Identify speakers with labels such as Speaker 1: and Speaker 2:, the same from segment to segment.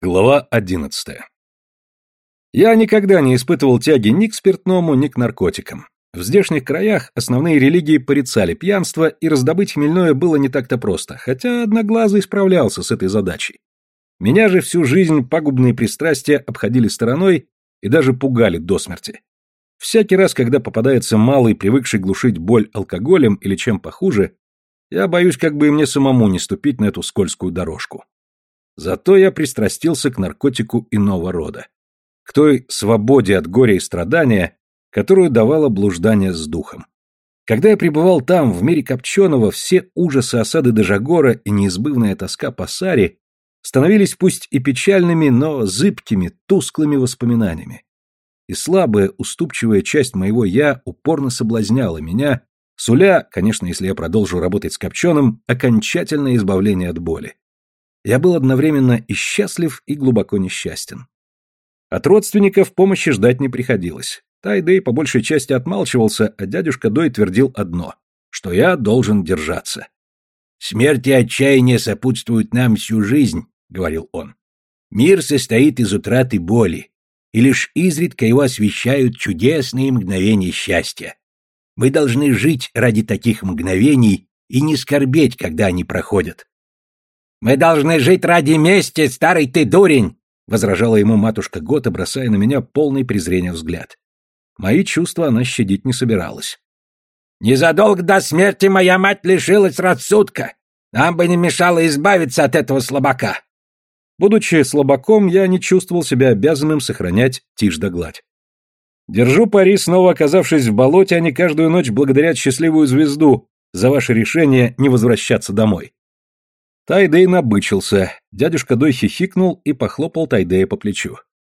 Speaker 1: Глава одиннадцатая. Я никогда не испытывал тяги ни к спиртному, ни к наркотикам. В здешних краях основные религии порицали пьянство, и раздобыть хмельное было не так-то просто, хотя Одноглазый справлялся с этой задачей. Меня же всю жизнь пагубные пристрастия обходили стороной и даже пугали до смерти. Всякий раз, когда попадается малый, привыкший глушить боль алкоголем или чем похуже, я боюсь, как бы и мне самому не ступить на эту скользкую дорожку. Зато я пристрастился к наркотику иного рода. К той свободе от горя и страдания, которую давало блуждание с духом. Когда я пребывал там, в мире Копченого, все ужасы осады Дежагора и неизбывная тоска по Саре становились пусть и печальными, но зыбкими, тусклыми воспоминаниями. И слабая, уступчивая часть моего «я» упорно соблазняла меня, суля, конечно, если я продолжу работать с Копченым, окончательное избавление от боли. Я был одновременно и счастлив, и глубоко несчастен. От родственников помощи ждать не приходилось. Тайдей по большей части отмалчивался, а дядюшка Дой твердил одно, что я должен держаться.
Speaker 2: «Смерть и отчаяние сопутствуют нам всю жизнь», — говорил он. «Мир состоит из утраты боли, и лишь изредка его освещают чудесные мгновения счастья. Мы должны жить ради таких мгновений и не скорбеть, когда они проходят.
Speaker 3: «Мы должны жить ради мести, старый ты дурень!» — возражала ему матушка Гота, бросая на меня полный презрения взгляд. Мои чувства она щадить не собиралась. «Незадолго до смерти моя мать лишилась рассудка. Нам бы не мешало избавиться от этого слабака». Будучи слабаком, я не чувствовал себя обязанным сохранять тишь да гладь. Держу пари, снова оказавшись в болоте, они каждую ночь благодарят счастливую звезду за ваше решение не возвращаться домой. Тайдей набычился, дядюшка Дой хихикнул и похлопал Тайдея по плечу.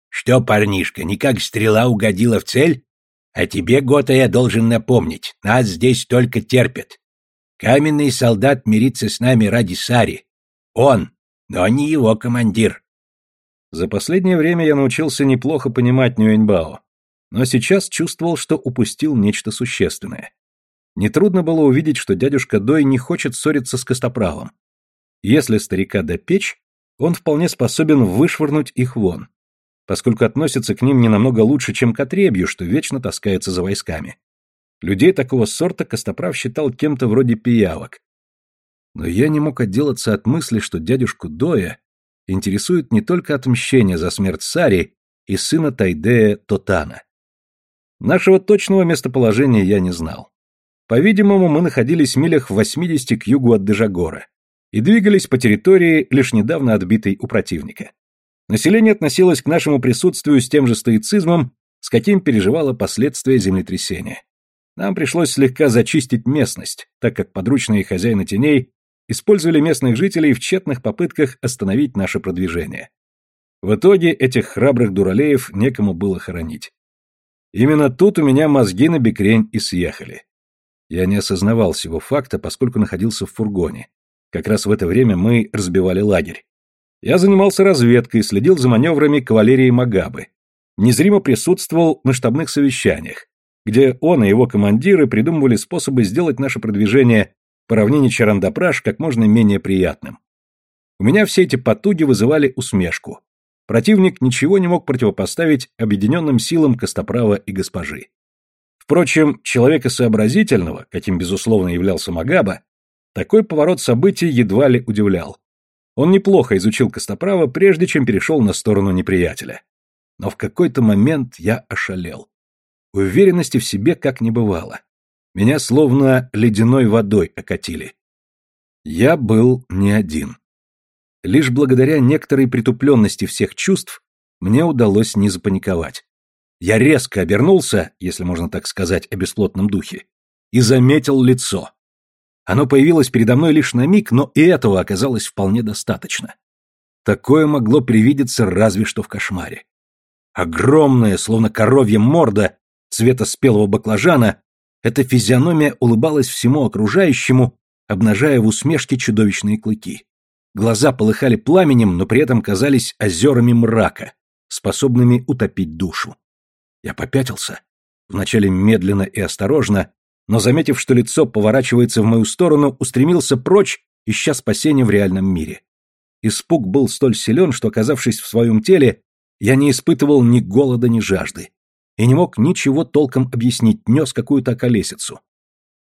Speaker 2: «Что, парнишка, никак стрела угодила в цель? А тебе, Гота, я должен напомнить, нас здесь только терпят. Каменный солдат мирится с нами ради Сари. Он, но не его командир».
Speaker 1: За последнее время я научился неплохо понимать Нюэньбао, но сейчас чувствовал, что упустил нечто существенное. Нетрудно было увидеть, что дядюшка Дой не хочет ссориться с Костоправом, если старика допечь, он вполне способен вышвырнуть их вон, поскольку относится к ним не намного лучше, чем к отребью, что вечно таскается за войсками. Людей такого сорта Костоправ считал кем-то вроде пиявок. Но я не мог отделаться от мысли, что дядюшку Доя интересует не только отмщение за смерть Сари и сына Тайдея Тотана. Нашего точного местоположения я не знал. По-видимому, мы находились в милях в 80 к югу от Дежагора и двигались по территории, лишь недавно отбитой у противника. Население относилось к нашему присутствию с тем же стоицизмом, с каким переживало последствия землетрясения. Нам пришлось слегка зачистить местность, так как подручные хозяины теней использовали местных жителей в тщетных попытках остановить наше продвижение. В итоге этих храбрых дуралеев некому было хоронить. Именно тут у меня мозги на бекрень и съехали. Я не осознавал всего факта, поскольку находился в фургоне. Как раз в это время мы разбивали лагерь. Я занимался разведкой, следил за маневрами кавалерии Магабы. Незримо присутствовал на штабных совещаниях, где он и его командиры придумывали способы сделать наше продвижение по равнине Чарандапраш как можно менее приятным. У меня все эти потуги вызывали усмешку. Противник ничего не мог противопоставить объединенным силам Костоправа и госпожи. Впрочем, человека сообразительного, каким безусловно являлся Магаба, такой поворот событий едва ли удивлял. Он неплохо изучил Костоправа, прежде чем перешел на сторону неприятеля. Но в какой-то момент я ошалел. Уверенности в себе как не бывало. Меня словно ледяной водой окатили. Я был не один. Лишь благодаря некоторой притупленности всех чувств мне удалось не запаниковать. Я резко обернулся, если можно так сказать о бесплотном духе, и заметил лицо. Оно появилось передо мной лишь на миг, но и этого оказалось вполне достаточно. Такое могло привидеться разве что в кошмаре. Огромная, словно коровья морда, цвета спелого баклажана, эта физиономия улыбалась всему окружающему, обнажая в усмешке чудовищные клыки. Глаза полыхали пламенем, но при этом казались озерами мрака, способными утопить душу. Я попятился, вначале медленно и осторожно, но, заметив, что лицо поворачивается в мою сторону, устремился прочь, ища спасения в реальном мире. Испуг был столь силен, что, оказавшись в своем теле, я не испытывал ни голода, ни жажды. И не мог ничего толком объяснить, нес какую-то околесицу.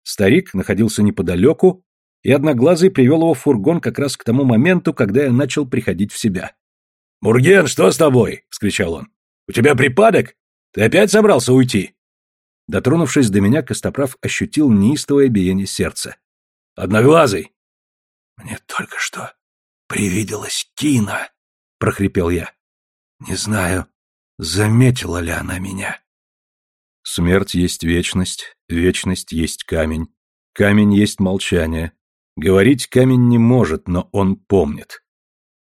Speaker 1: Старик находился неподалеку, и Одноглазый привел его в фургон как раз к тому моменту, когда я начал приходить в себя.
Speaker 3: «Мурген, что с тобой?» — вскричал он. «У тебя припадок? Ты опять собрался уйти?»
Speaker 1: Дотронувшись до меня, Костоправ ощутил неистовое биение сердца.
Speaker 3: «Одноглазый!»
Speaker 2: «Мне только что привиделась Кина», — прохрипел я. «Не знаю, заметила ли она меня».
Speaker 1: Смерть есть вечность, вечность есть камень, камень есть молчание. Говорить камень не может, но он помнит.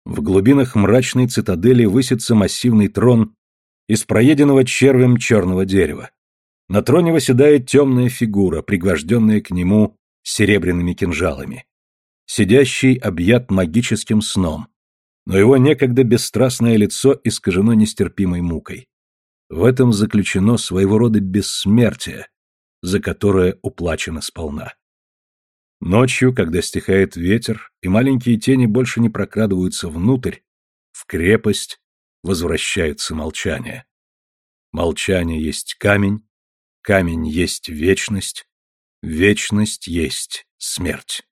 Speaker 1: В глубинах мрачной цитадели высится массивный трон из проеденного червем черного дерева. На троне восседает темная фигура, пригвожденная к нему серебряными кинжалами. Сидящий объят магическим сном, но его некогда бесстрастное лицо искажено нестерпимой мукой. В этом заключено своего рода бессмертие, за которое уплачено сполна. Ночью, когда стихает ветер, и маленькие тени больше не прокрадываются внутрь, в крепость возвращается молчание. Молчание есть камень, камень есть вечность, вечность есть смерть.